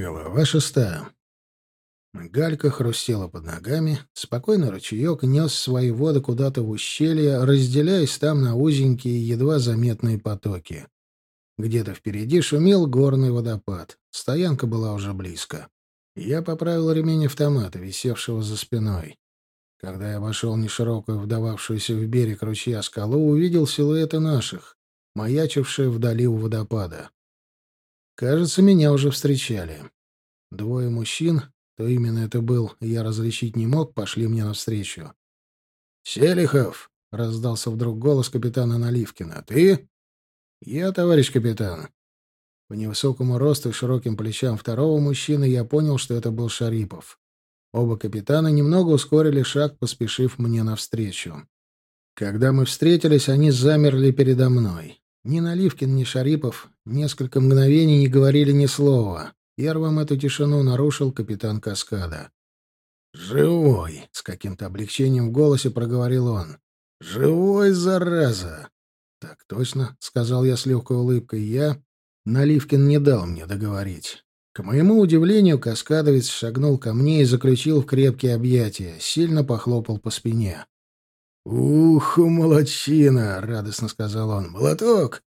Глава шестая. Галька хрустела под ногами, спокойно ручеек нес свои воды куда-то в ущелье, разделяясь там на узенькие, едва заметные потоки. Где-то впереди шумел горный водопад. Стоянка была уже близко. Я поправил ремень автомата, висевшего за спиной. Когда я вошел неширокую, вдававшуюся в берег ручья скалу, увидел силуэты наших, маячившие вдали у водопада. Кажется, меня уже встречали. Двое мужчин, то именно это был, я различить не мог, пошли мне навстречу. «Селихов!» — раздался вдруг голос капитана Наливкина. «Ты?» «Я, товарищ капитан». По невысокому росту и широким плечам второго мужчины я понял, что это был Шарипов. Оба капитана немного ускорили шаг, поспешив мне навстречу. Когда мы встретились, они замерли передо мной. Ни Наливкин, ни Шарипов несколько мгновений не говорили ни слова. Первым эту тишину нарушил капитан Каскада. «Живой!» — с каким-то облегчением в голосе проговорил он. «Живой, зараза!» «Так точно», — сказал я с легкой улыбкой. «Я...» Наливкин не дал мне договорить. К моему удивлению, каскадовец шагнул ко мне и заключил в крепкие объятия, сильно похлопал по спине. «Ух, молодчина!» — радостно сказал он. «Молоток!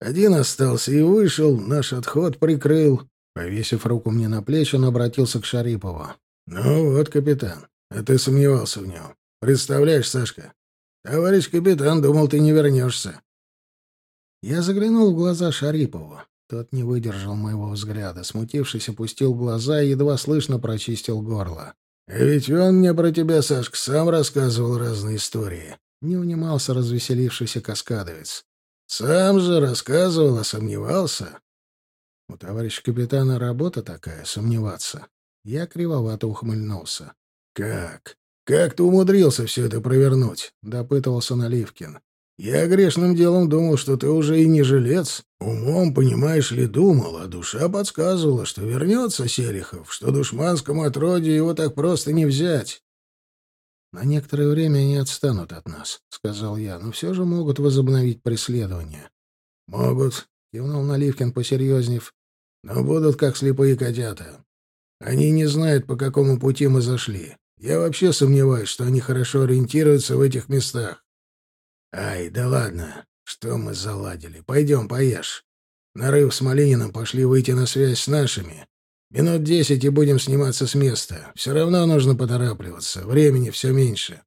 Один остался и вышел, наш отход прикрыл». Повесив руку мне на плечи, он обратился к Шарипову. «Ну вот, капитан, а ты сомневался в нем. Представляешь, Сашка, товарищ капитан думал, ты не вернешься». Я заглянул в глаза Шарипову. Тот не выдержал моего взгляда. Смутившись, опустил глаза и едва слышно прочистил горло. «Ведь он мне про тебя, Сашка, сам рассказывал разные истории». Не унимался развеселившийся каскадовец. «Сам же рассказывал, а сомневался». У товарища капитана работа такая — сомневаться. Я кривовато ухмыльнулся. «Как? Как ты умудрился все это провернуть?» — допытывался Наливкин. Я грешным делом думал, что ты уже и не жилец. Умом, понимаешь ли, думал, а душа подсказывала, что вернется Селихов, что душманскому отродью его так просто не взять. «На некоторое время они отстанут от нас», — сказал я, — «но все же могут возобновить преследование». «Могут», — кивнул Наливкин, посерьезнев, — «но будут как слепые котята. Они не знают, по какому пути мы зашли. Я вообще сомневаюсь, что они хорошо ориентируются в этих местах. «Ай, да ладно. Что мы заладили? Пойдем, поешь. Нарыв с Малининым пошли выйти на связь с нашими. Минут десять и будем сниматься с места. Все равно нужно поторапливаться. Времени все меньше».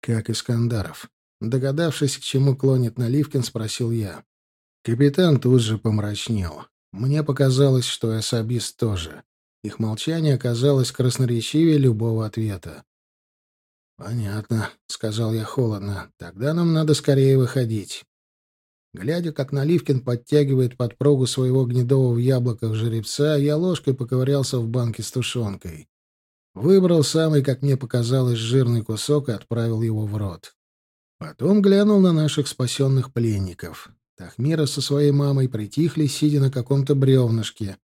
«Как Искандаров?» Догадавшись, к чему клонит Наливкин, спросил я. Капитан тут же помрачнел. Мне показалось, что и особист тоже. Их молчание оказалось красноречивее любого ответа. «Понятно», — сказал я холодно. «Тогда нам надо скорее выходить». Глядя, как Наливкин подтягивает подпругу своего гнедого в яблоках жеребца, я ложкой поковырялся в банке с тушенкой. Выбрал самый, как мне показалось, жирный кусок и отправил его в рот. Потом глянул на наших спасенных пленников. Тахмира со своей мамой притихли, сидя на каком-то бревнышке.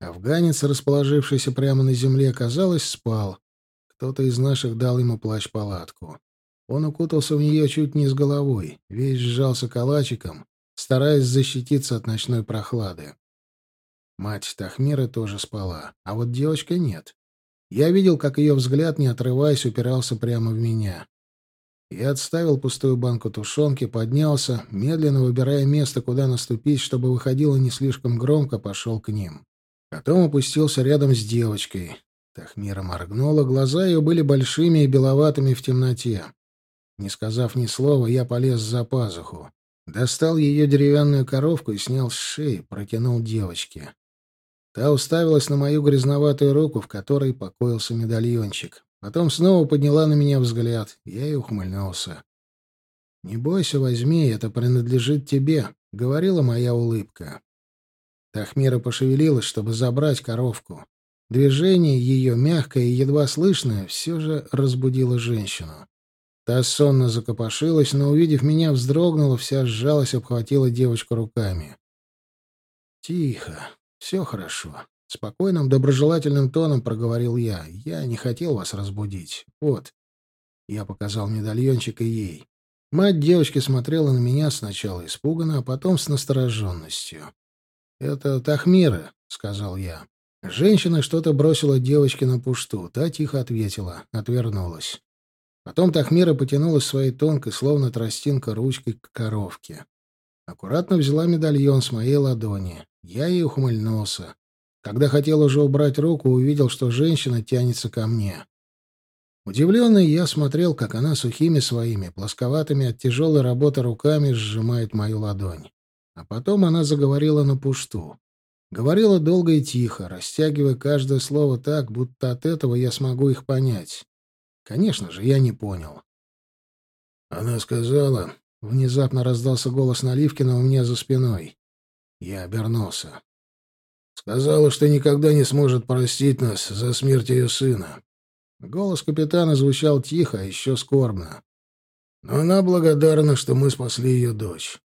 Афганец, расположившийся прямо на земле, казалось, спал. Кто-то из наших дал ему плащ-палатку. Он укутался в нее чуть не с головой, весь сжался калачиком, стараясь защититься от ночной прохлады. Мать Тахмира тоже спала, а вот девочка нет. Я видел, как ее взгляд, не отрываясь, упирался прямо в меня. Я отставил пустую банку тушенки, поднялся, медленно выбирая место, куда наступить, чтобы выходило не слишком громко, пошел к ним. Потом опустился рядом с девочкой. Тахмира моргнула, глаза ее были большими и беловатыми в темноте. Не сказав ни слова, я полез за пазуху. Достал ее деревянную коровку и снял с шеи, протянул девочке. Та уставилась на мою грязноватую руку, в которой покоился медальончик. Потом снова подняла на меня взгляд. Я и ухмыльнулся. «Не бойся, возьми, это принадлежит тебе», — говорила моя улыбка. Тахмира пошевелилась, чтобы забрать коровку. Движение ее, мягкое и едва слышное, все же разбудило женщину. Та сонно закопошилась, но, увидев меня, вздрогнула, вся сжалась, обхватила девочку руками. «Тихо, все хорошо», — спокойным, доброжелательным тоном проговорил я. «Я не хотел вас разбудить. Вот». Я показал медальончик и ей. Мать девочки смотрела на меня сначала испуганно, а потом с настороженностью. «Это Тахмира», — сказал я. Женщина что-то бросила девочке на пушту. Та тихо ответила, отвернулась. Потом Тахмира потянулась своей тонкой, словно тростинка, ручкой к коровке. Аккуратно взяла медальон с моей ладони. Я ей ухмыльнулся. Когда хотел уже убрать руку, увидел, что женщина тянется ко мне. Удивленный, я смотрел, как она сухими своими, плосковатыми от тяжелой работы руками сжимает мою ладонь. А потом она заговорила на пушту. Говорила долго и тихо, растягивая каждое слово так, будто от этого я смогу их понять. Конечно же, я не понял. Она сказала... Внезапно раздался голос Наливкина у меня за спиной. Я обернулся. Сказала, что никогда не сможет простить нас за смерть ее сына. Голос капитана звучал тихо, а еще скорбно. Но она благодарна, что мы спасли ее дочь.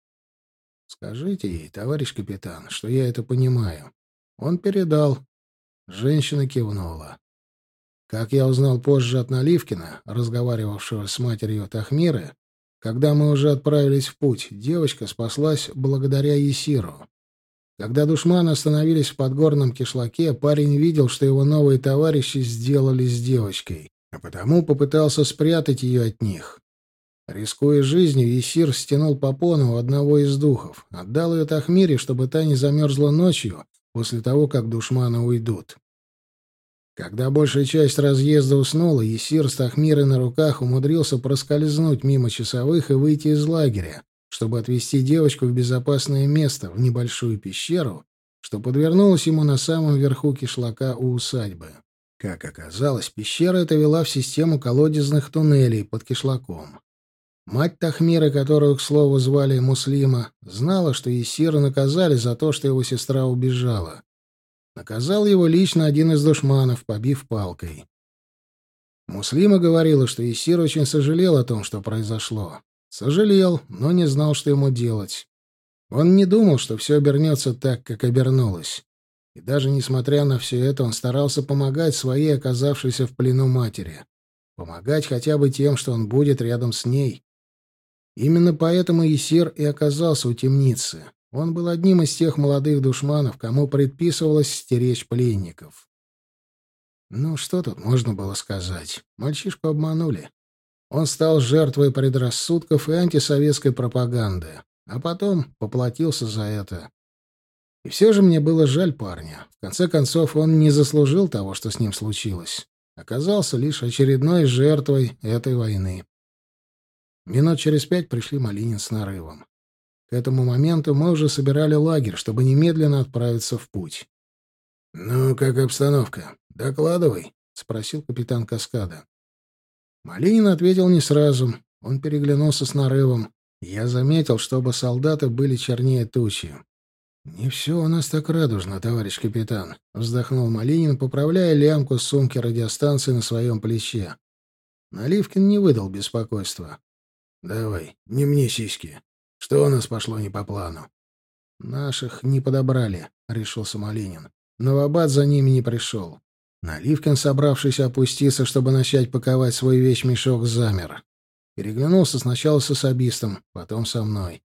Скажите ей, товарищ капитан, что я это понимаю. Он передал. Женщина кивнула. Как я узнал позже от Наливкина, разговаривавшего с матерью Тахмиры, когда мы уже отправились в путь, девочка спаслась благодаря Есиру. Когда душманы остановились в подгорном кишлаке, парень видел, что его новые товарищи сделали с девочкой, а потому попытался спрятать ее от них. Рискуя жизнью, Есир стянул попону у одного из духов, отдал ее Тахмире, чтобы та не замерзла ночью после того, как душманы уйдут. Когда большая часть разъезда уснула, Есир с Тахмирой на руках умудрился проскользнуть мимо часовых и выйти из лагеря, чтобы отвезти девочку в безопасное место, в небольшую пещеру, что подвернулось ему на самом верху кишлака у усадьбы. Как оказалось, пещера эта вела в систему колодезных туннелей под кишлаком. Мать Тахмира, которую, к слову, звали Муслима, знала, что Есира наказали за то, что его сестра убежала. Наказал его лично один из душманов, побив палкой. Муслима говорила, что Есир очень сожалел о том, что произошло. Сожалел, но не знал, что ему делать. Он не думал, что все обернется так, как обернулось. И даже несмотря на все это, он старался помогать своей оказавшейся в плену матери. Помогать хотя бы тем, что он будет рядом с ней. Именно поэтому Есир и оказался у темницы. Он был одним из тех молодых душманов, кому предписывалось стеречь пленников. Ну, что тут можно было сказать? Мальчишку обманули. Он стал жертвой предрассудков и антисоветской пропаганды, а потом поплатился за это. И все же мне было жаль парня. В конце концов, он не заслужил того, что с ним случилось. Оказался лишь очередной жертвой этой войны. Минут через пять пришли Малинин с нарывом. К этому моменту мы уже собирали лагерь, чтобы немедленно отправиться в путь. «Ну, как обстановка? Докладывай», — спросил капитан Каскада. Малинин ответил не сразу. Он переглянулся с нарывом. Я заметил, чтобы солдаты были чернее тучи. «Не все у нас так радужно, товарищ капитан», — вздохнул Малинин, поправляя лямку сумки радиостанции на своем плече. Наливкин не выдал беспокойства. «Давай, не мне сиськи. Что у нас пошло не по плану?» «Наших не подобрали», — решился Малинин. Новобад за ними не пришел. Наливкин, собравшись опуститься, чтобы начать паковать свой вещмешок, замер. Переглянулся сначала с особистом, потом со мной.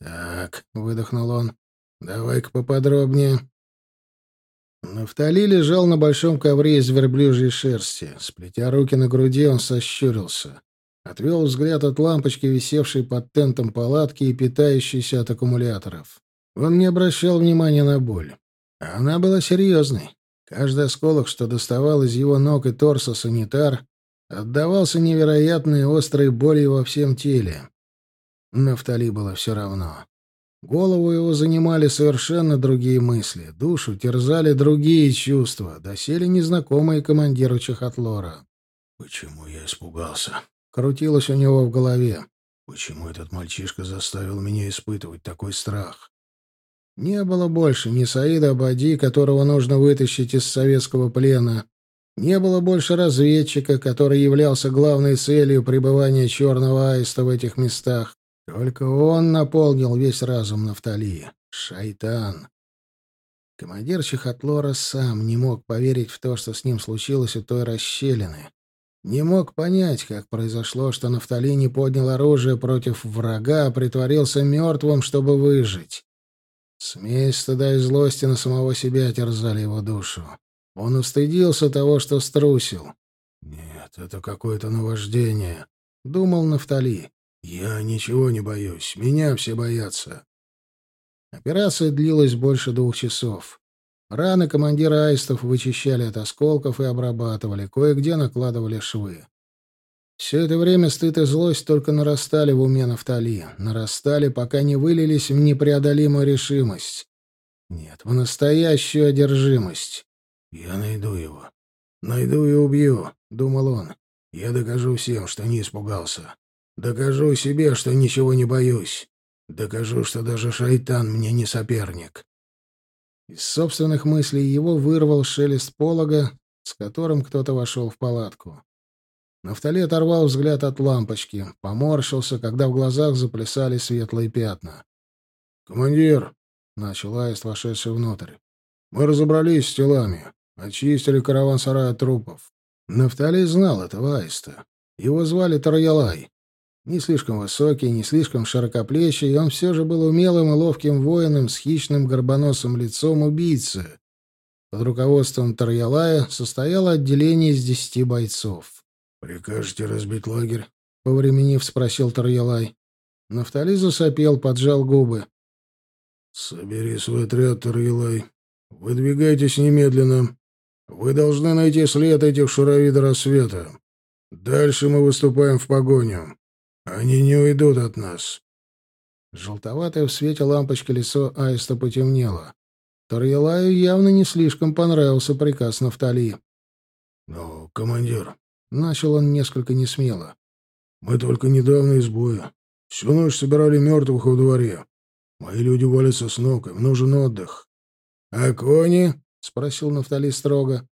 «Так», — выдохнул он, — «давай-ка поподробнее». Нафтали лежал на большом ковре из верблюжьей шерсти. Сплетя руки на груди, он сощурился. Отвел взгляд от лампочки, висевшей под тентом палатки и питающейся от аккумуляторов. Он не обращал внимания на боль. Она была серьезной. Каждый осколок, что доставал из его ног и торса санитар, отдавался невероятной острой болью во всем теле. Нафтали было все равно. Голову его занимали совершенно другие мысли, душу терзали другие чувства, доселе незнакомые командиру Чехотлора. «Почему я испугался?» — крутилось у него в голове. «Почему этот мальчишка заставил меня испытывать такой страх?» Не было больше ни Саида Абади, которого нужно вытащить из советского плена. Не было больше разведчика, который являлся главной целью пребывания черного аиста в этих местах. Только он наполнил весь разум Нафтали. Шайтан. Командир Чехотлора сам не мог поверить в то, что с ним случилось у той расщелины. Не мог понять, как произошло, что Нафтали не поднял оружие против врага, а притворился мертвым, чтобы выжить. Смесь стыда и злости на самого себя терзали его душу. Он устыдился того, что струсил. «Нет, это какое-то наваждение», — думал Нафтали. «Я ничего не боюсь. Меня все боятся». Операция длилась больше двух часов. Раны командира аистов вычищали от осколков и обрабатывали, кое-где накладывали швы. Все это время стыд и злость только нарастали в уме Нафтали, нарастали, пока не вылились в непреодолимую решимость. Нет, в настоящую одержимость. «Я найду его. Найду и убью», — думал он. «Я докажу всем, что не испугался. Докажу себе, что ничего не боюсь. Докажу, что даже шайтан мне не соперник». Из собственных мыслей его вырвал шелест полога, с которым кто-то вошел в палатку. Нафтали оторвал взгляд от лампочки, поморщился, когда в глазах заплясали светлые пятна. «Командир!» — начал Аист, вошедший внутрь. «Мы разобрались с телами, очистили караван-сарай трупов. Нафтали знал этого Аиста. Его звали Тарьялай. Не слишком высокий, не слишком широкоплечий, он все же был умелым и ловким воином с хищным горбоносым лицом убийцы. Под руководством Тарьялая состояло отделение из десяти бойцов. «Прикажете разбить лагерь?» — повременив спросил Тарьялай. Нафтали засопел, поджал губы. «Собери свой отряд, Тарьялай. Выдвигайтесь немедленно. Вы должны найти след этих шурави до рассвета. Дальше мы выступаем в погоню. Они не уйдут от нас. Желтоватое в свете лампочки лицо аиста потемнело. Тарьялаю явно не слишком понравился приказ Нафтали. — Ну, командир, — начал он несколько несмело, — мы только недавно из боя. Всю ночь собирали мертвых во дворе. Мои люди валятся с ног, им нужен отдых. — А кони? — спросил Нафтали строго.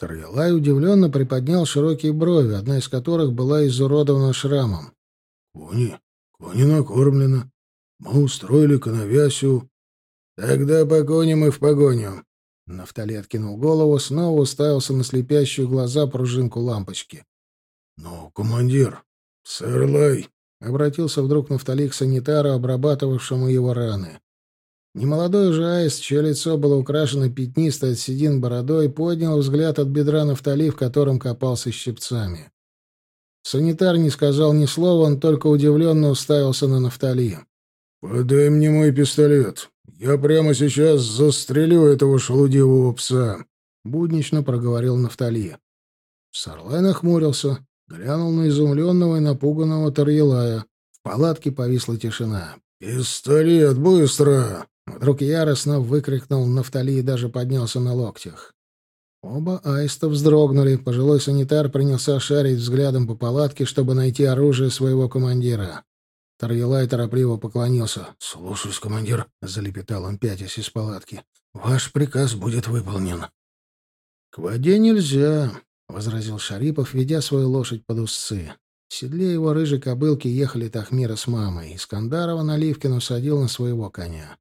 Тарьялай удивленно приподнял широкие брови, одна из которых была изуродована шрамом. Кони, кони накормлены. Мы устроили коновязю. Тогда погоним и в погоню. Нафтали откинул голову, снова уставился на слепящую глаза пружинку лампочки. — Ну, командир, сэр Лай, — обратился вдруг Нафтали к санитару, обрабатывавшему его раны. Немолодой же аист, чье лицо было украшено пятнистой от седин бородой, поднял взгляд от бедра Нафтали, в котором копался щипцами. Санитар не сказал ни слова, он только удивленно уставился на Нафтали. «Подай мне мой пистолет. Я прямо сейчас застрелю этого шелудивого пса», — буднично проговорил Нафтали. Сарлай нахмурился, глянул на изумленного и напуганного Тарьелая. В палатке повисла тишина. «Пистолет, быстро!» Вдруг яростно выкрикнул Нафтали и даже поднялся на локтях. Оба аиста вздрогнули. Пожилой санитар принялся шарить взглядом по палатке, чтобы найти оружие своего командира. Тарьелай торопливо поклонился. «Слушаюсь, командир», — залепетал он, пятясь из палатки. «Ваш приказ будет выполнен». «К воде нельзя», — возразил Шарипов, ведя свою лошадь под узцы. В седле его рыжей кобылки ехали Тахмира с мамой. Искандарова Наливкину садил на своего коня.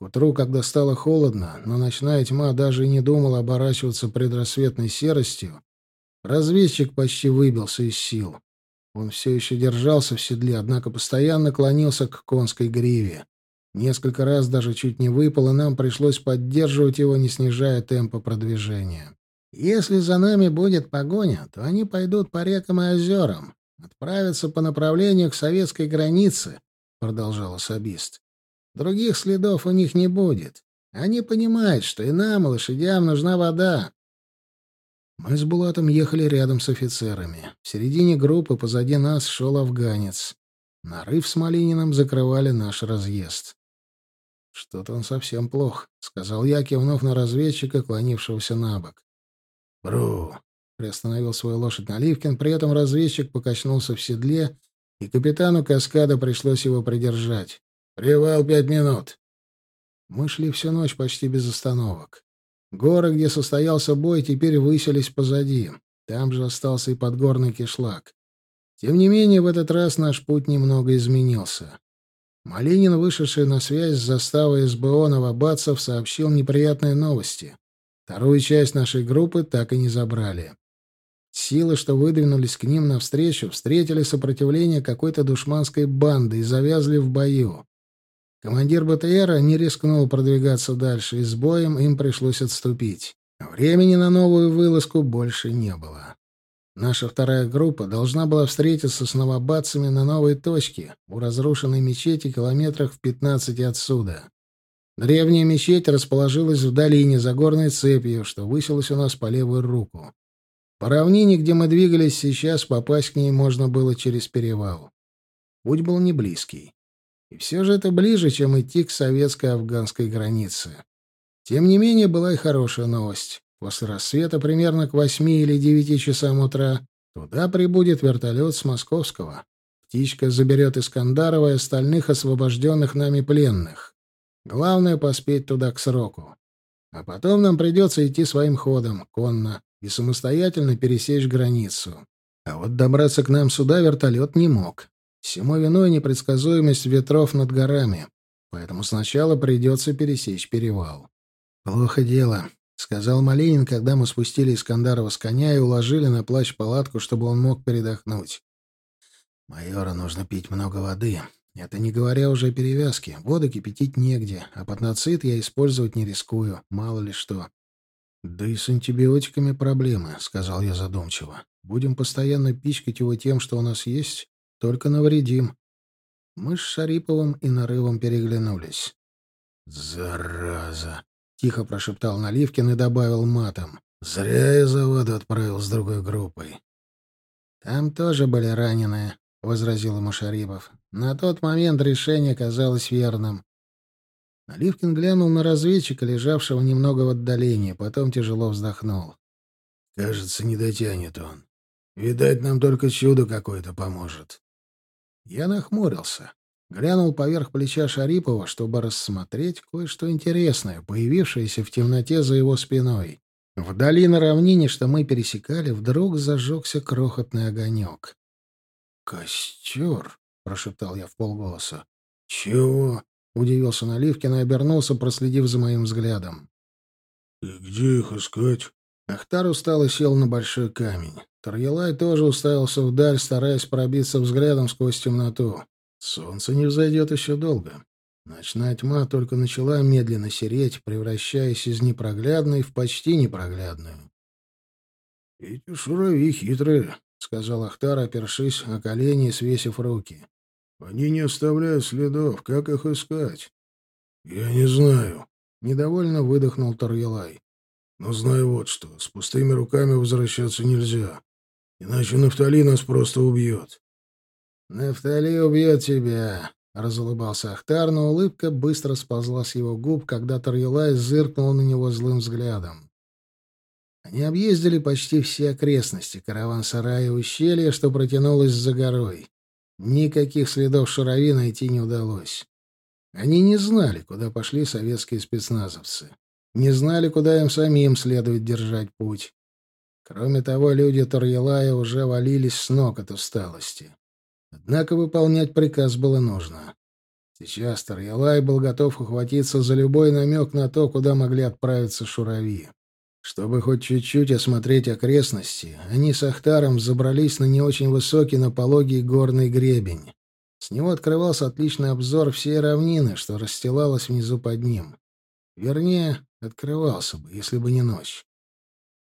К утру, когда стало холодно, но ночная тьма даже и не думала оборачиваться предрассветной серостью, разведчик почти выбился из сил. Он все еще держался в седле, однако постоянно клонился к конской гриве. Несколько раз даже чуть не выпал, и нам пришлось поддерживать его, не снижая темпа продвижения. «Если за нами будет погоня, то они пойдут по рекам и озерам, отправятся по направлению к советской границе», — продолжал особист. Других следов у них не будет. Они понимают, что и нам, и лошадям, нужна вода. Мы с Булатом ехали рядом с офицерами. В середине группы позади нас шел афганец. Нарыв с Малининым закрывали наш разъезд. «Что-то он совсем плох», — сказал я, кивнув на разведчика, клонившегося на бок. «Бру!» — приостановил свою лошадь Наливкин, при этом разведчик покачнулся в седле, и капитану каскада пришлось его придержать. «Привал пять минут». Мы шли всю ночь почти без остановок. Горы, где состоялся бой, теперь высились позади. Там же остался и подгорный кишлак. Тем не менее, в этот раз наш путь немного изменился. Малинин, вышедший на связь с заставой СБО Новобадцев, сообщил неприятные новости. Вторую часть нашей группы так и не забрали. Силы, что выдвинулись к ним навстречу, встретили сопротивление какой-то душманской банды и завязли в бою. Командир БТРа не рискнул продвигаться дальше, и с боем им пришлось отступить. Времени на новую вылазку больше не было. Наша вторая группа должна была встретиться с новобадцами на новой точке, у разрушенной мечети километрах в 15 отсюда. Древняя мечеть расположилась в долине за горной цепью, что высилась у нас по левую руку. По равнине, где мы двигались сейчас, попасть к ней можно было через перевал. Путь был не близкий. И все же это ближе, чем идти к советско-афганской границе. Тем не менее, была и хорошая новость. После рассвета, примерно к восьми или девяти часам утра, туда прибудет вертолет с Московского. Птичка заберет Искандарова и остальных освобожденных нами пленных. Главное — поспеть туда к сроку. А потом нам придется идти своим ходом, конно, и самостоятельно пересечь границу. А вот добраться к нам сюда вертолет не мог. Всему виной непредсказуемость ветров над горами. Поэтому сначала придется пересечь перевал. «Плохо дело», — сказал Малинин, когда мы спустили Искандарова с коня и уложили на плащ палатку, чтобы он мог передохнуть. «Майора нужно пить много воды. Это не говоря уже о перевязке. Воду кипятить негде, а патноцит я использовать не рискую, мало ли что. «Да и с антибиотиками проблемы», — сказал я задумчиво. «Будем постоянно пичкать его тем, что у нас есть, только навредим». Мы с Шариповым и Нарывом переглянулись. «Зараза!» — тихо прошептал Наливкин и добавил матом. «Зря я за воду отправил с другой группой». «Там тоже были раненые», — возразил ему Шарипов. «На тот момент решение казалось верным. Оливкин глянул на разведчика, лежавшего немного в отдалении, потом тяжело вздохнул. «Кажется, не дотянет он. Видать, нам только чудо какое-то поможет». Я нахмурился. Глянул поверх плеча Шарипова, чтобы рассмотреть кое-что интересное, появившееся в темноте за его спиной. Вдали на равнине, что мы пересекали, вдруг зажегся крохотный огонек. «Костер!» — прошептал я в полголоса. «Чего?» — удивился Наливкин и обернулся, проследив за моим взглядом. — И где их искать? Ахтар устало сел на большой камень. Тарьялай тоже уставился вдаль, стараясь пробиться взглядом сквозь темноту. Солнце не взойдет еще долго. Ночная тьма только начала медленно сереть, превращаясь из непроглядной в почти непроглядную. — Эти шурави хитрые, — сказал Ахтар, опершись о колени и свесив руки. Они не оставляют следов. Как их искать? Я не знаю. Недовольно выдохнул Тарьялай. Но знаю вот что. С пустыми руками возвращаться нельзя. Иначе Нафтали нас просто убьет. Нафтали убьет тебя, — разулыбался Ахтар, но улыбка быстро сползла с его губ, когда Тарьялай зыркнул на него злым взглядом. Они объездили почти все окрестности караван-сарая и ущелья, что протянулось за горой. Никаких следов Шарови найти не удалось. Они не знали, куда пошли советские спецназовцы. Не знали, куда им самим следует держать путь. Кроме того, люди Тарьелая уже валились с ног от усталости. Однако выполнять приказ было нужно. Сейчас Тарьелай был готов ухватиться за любой намек на то, куда могли отправиться Шурави. Чтобы хоть чуть-чуть осмотреть окрестности, они с Ахтаром забрались на не очень высокий, но пологий горный гребень. С него открывался отличный обзор всей равнины, что расстилалась внизу под ним. Вернее, открывался бы, если бы не ночь.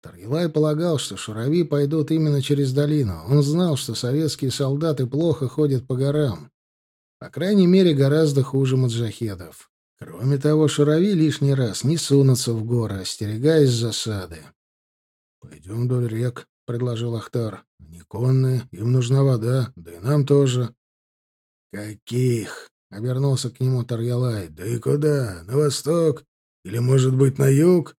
Таргилай полагал, что шурави пойдут именно через долину. Он знал, что советские солдаты плохо ходят по горам. По крайней мере, гораздо хуже маджахедов. Кроме того, шурави лишний раз не сунутся в горы, остерегаясь засады. — Пойдем вдоль рек, — предложил Ахтар. — Они конные, им нужна вода, да и нам тоже. — Каких? — обернулся к нему Тарьялай. — Да и куда? На восток? Или, может быть, на юг?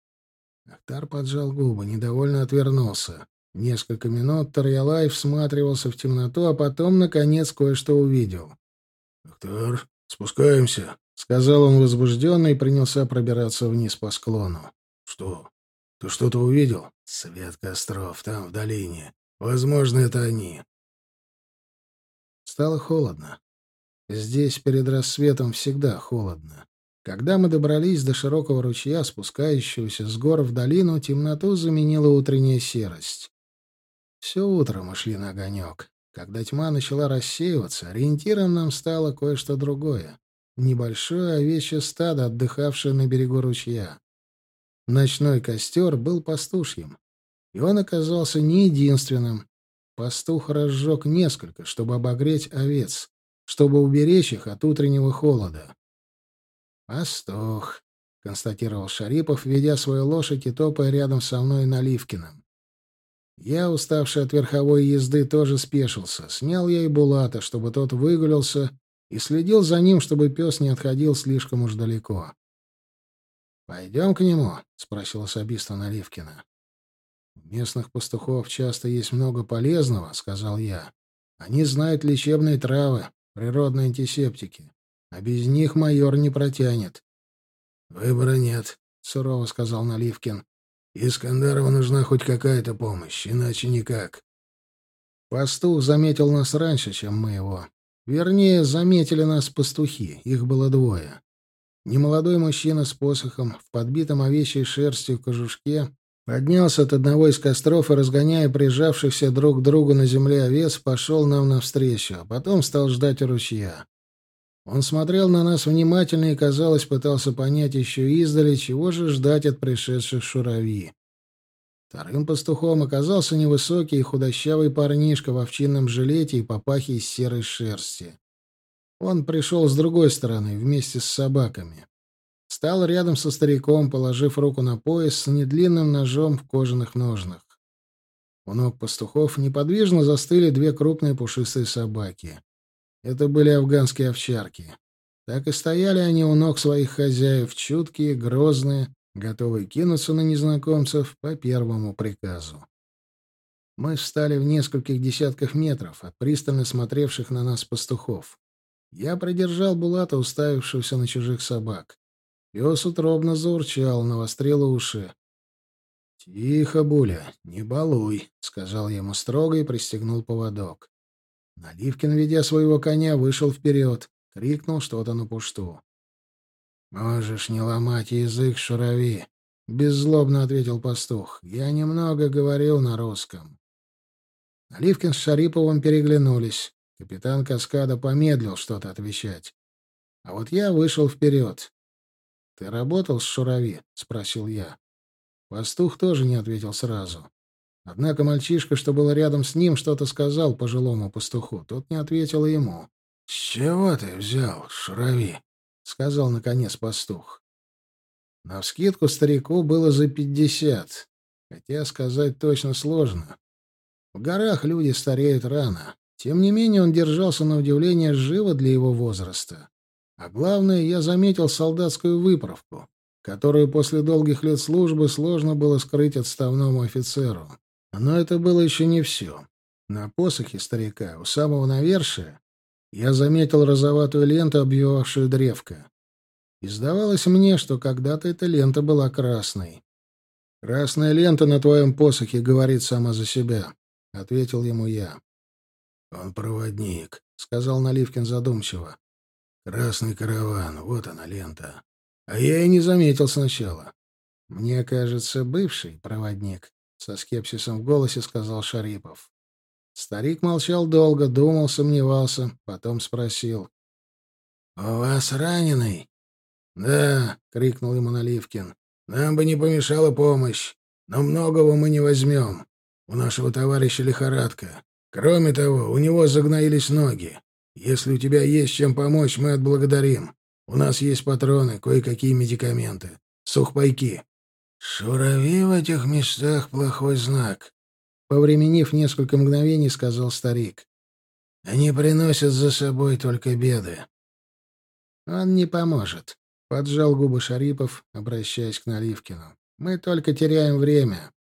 Ахтар поджал губы, недовольно отвернулся. Несколько минут Тарьялай всматривался в темноту, а потом, наконец, кое-что увидел. — Ахтар, спускаемся, — сказал он возбужденно и принялся пробираться вниз по склону. — Что? Ты что-то увидел? — Свет костров там, в долине. Возможно, это они. Стало холодно. Здесь перед рассветом всегда холодно. Когда мы добрались до широкого ручья, спускающегося с гор в долину, темноту заменила утренняя серость. Все утро мы шли на огонек. Когда тьма начала рассеиваться, ориентиром нам стало кое-что другое небольшое овечье стадо, отдыхавшее на берегу ручья. ночной костер был пастушьим. И он оказался не единственным. Пастух разжег несколько, чтобы обогреть овец, чтобы уберечь их от утреннего холода. «Пастух», — констатировал Шарипов, ведя свою лошадь и топая рядом со мной Наливкиным. Я, уставший от верховой езды, тоже спешился. Снял я и Булата, чтобы тот выгулился, и следил за ним, чтобы пес не отходил слишком уж далеко. «Пойдем к нему?» — спросил особиста Наливкина. «У местных пастухов часто есть много полезного», — сказал я. «Они знают лечебные травы, природные антисептики. А без них майор не протянет». «Выбора нет», — сурово сказал Наливкин. Искандарову нужна хоть какая-то помощь, иначе никак. Пастух заметил нас раньше, чем мы его. Вернее, заметили нас пастухи, их было двое. Немолодой мужчина с посохом, в подбитом овечьей шерстью кожушке, поднялся от одного из костров и, разгоняя прижавшихся друг к другу на земле овец, пошел нам навстречу, а потом стал ждать ручья. Он смотрел на нас внимательно и, казалось, пытался понять еще издали, чего же ждать от пришедших шурави. Вторым пастухом оказался невысокий и худощавый парнишка в овчинном жилете и папахе из серой шерсти. Он пришел с другой стороны, вместе с собаками. Стал рядом со стариком, положив руку на пояс с недлинным ножом в кожаных ножнах. У ног пастухов неподвижно застыли две крупные пушистые собаки. Это были афганские овчарки. Так и стояли они у ног своих хозяев, чуткие, грозные, готовые кинуться на незнакомцев по первому приказу. Мы встали в нескольких десятках метров от пристально смотревших на нас пастухов. Я придержал Булата, уставившегося на чужих собак. Пес утробно заурчал, навострил уши. «Тихо, Буля, не балуй», — сказал ему строго и пристегнул поводок. Наливкин, ведя своего коня, вышел вперед, крикнул что-то на пушту. «Можешь не ломать язык, шурави!» — беззлобно ответил пастух. «Я немного говорил на русском». Наливкин с Шариповым переглянулись. Капитан Каскада помедлил что-то отвечать. А вот я вышел вперед. «Ты работал с Шурави?» — спросил я. Пастух тоже не ответил сразу. Однако мальчишка, что был рядом с ним, что-то сказал пожилому пастуху. Тот не ответил ему. — С чего ты взял, шурави? — сказал наконец пастух. Навскидку старику было за пятьдесят, хотя сказать точно сложно. В горах люди стареют рано. Тем не менее он держался на удивление живо для его возраста. А главное, я заметил солдатскую выправку, которую после долгих лет службы сложно было скрыть отставному офицеру. Но это было еще не все. На посохе старика, у самого навершия, я заметил розоватую ленту, обвивавшую древко. И сдавалось мне, что когда-то эта лента была красной. «Красная лента на твоем посохе говорит сама за себя», — ответил ему я. «Он проводник», — сказал Наливкин задумчиво. «Красный караван, вот она лента. А я и не заметил сначала». «Мне кажется, бывший проводник», — со скепсисом в голосе сказал Шарипов. Старик молчал долго, думал, сомневался, потом спросил. «У вас раненый?» «Да», — крикнул ему Наливкин. «Нам бы не помешала помощь, но многого мы не возьмем. У нашего товарища лихорадка. Кроме того, у него загноились ноги. Если у тебя есть чем помочь, мы отблагодарим. У нас есть патроны, кое-какие медикаменты, сухпайки. «Шурави в этих местах плохой знак», — повременив несколько мгновений, сказал старик. «Они приносят за собой только беды». «Он не поможет», — поджал губы Шарипов, обращаясь к Наливкину. «Мы только теряем время».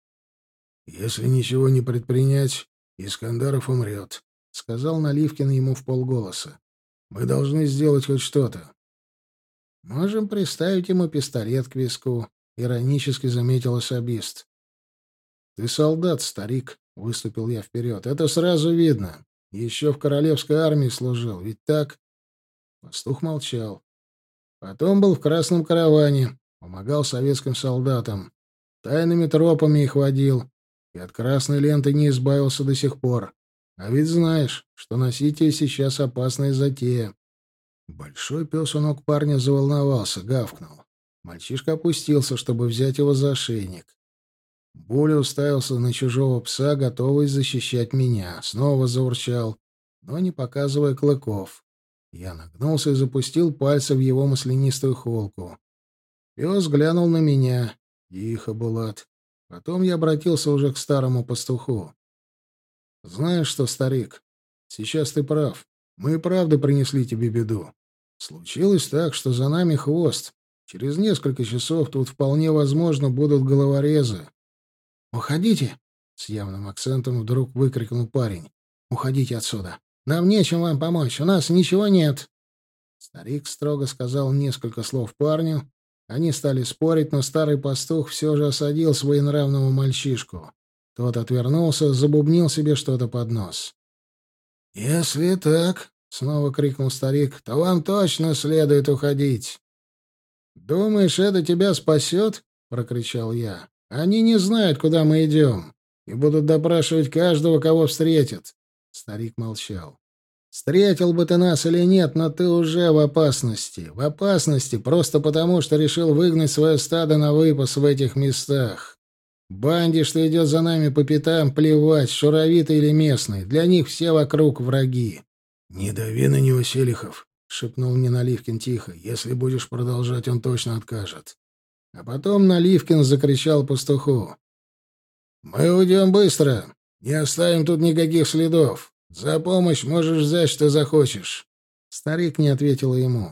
«Если ничего не предпринять, Искандаров умрет», — сказал Наливкин ему в полголоса. «Мы должны сделать хоть что-то». «Можем приставить ему пистолет к виску», — иронически заметил особист. «Ты солдат, старик», — выступил я вперед. «Это сразу видно. Еще в королевской армии служил, ведь так?» Пастух молчал. Потом был в красном караване, помогал советским солдатам. Тайными тропами их водил, и от красной ленты не избавился до сих пор. А ведь знаешь, что носить ее сейчас опасная затея. Большой пес у ног парня заволновался, гавкнул. Мальчишка опустился, чтобы взять его за ошейник. Буля уставился на чужого пса, готовый защищать меня. Снова заурчал, но не показывая клыков. Я нагнулся и запустил пальцы в его маслянистую холку. Пес глянул на меня. Тихо, Булат. Потом я обратился уже к старому пастуху. «Знаешь что, старик, сейчас ты прав. Мы и правда принесли тебе беду. Случилось так, что за нами хвост. Через несколько часов тут вполне возможно будут головорезы. «Уходите!» — с явным акцентом вдруг выкрикнул парень. «Уходите отсюда! Нам нечем вам помочь, у нас ничего нет!» Старик строго сказал несколько слов парню. Они стали спорить, но старый пастух все же осадил своенравного мальчишку. Тот отвернулся, забубнил себе что-то под нос. «Если так, — снова крикнул старик, — то вам точно следует уходить. «Думаешь, это тебя спасет?» — прокричал я. «Они не знают, куда мы идем, и будут допрашивать каждого, кого встретят». Старик молчал. «Встретил бы ты нас или нет, но ты уже в опасности. В опасности просто потому, что решил выгнать свое стадо на выпас в этих местах. Банде, что идет за нами по пятам, плевать, шуровитый или местный. Для них все вокруг враги». «Не дави на него, Селихов», — шепнул мне Наливкин тихо. «Если будешь продолжать, он точно откажет». А потом Наливкин закричал пастуху. «Мы уйдем быстро. Не оставим тут никаких следов. За помощь можешь взять, что захочешь». Старик не ответил ему.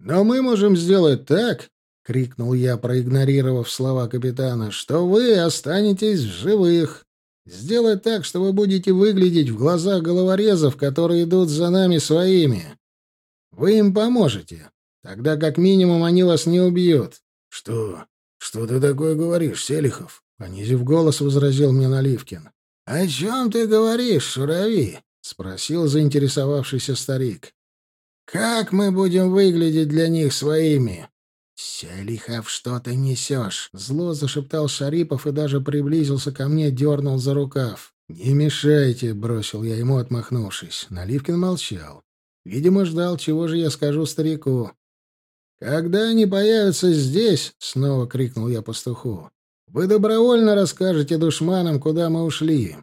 «Но мы можем сделать так», — крикнул я, проигнорировав слова капитана, — «что вы останетесь в живых. Сделать так, что вы будете выглядеть в глазах головорезов, которые идут за нами своими. Вы им поможете. Тогда как минимум они вас не убьют. — Что? Что ты такое говоришь, Селихов? — понизив голос, возразил мне Наливкин. — О чем ты говоришь, Шурави? — спросил заинтересовавшийся старик. — Как мы будем выглядеть для них своими? — Селихов, что ты несешь? — зло зашептал Шарипов и даже приблизился ко мне, дернул за рукав. — Не мешайте, — бросил я ему, отмахнувшись. Наливкин молчал. Видимо, ждал, чего же я скажу старику. «Когда они появятся здесь», — снова крикнул я пастуху, — «вы добровольно расскажете душманам, куда мы ушли.